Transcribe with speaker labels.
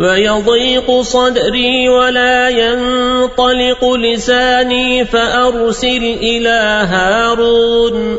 Speaker 1: ويضيق صدري ولا ينطلق لساني فأرسل إلى هارون.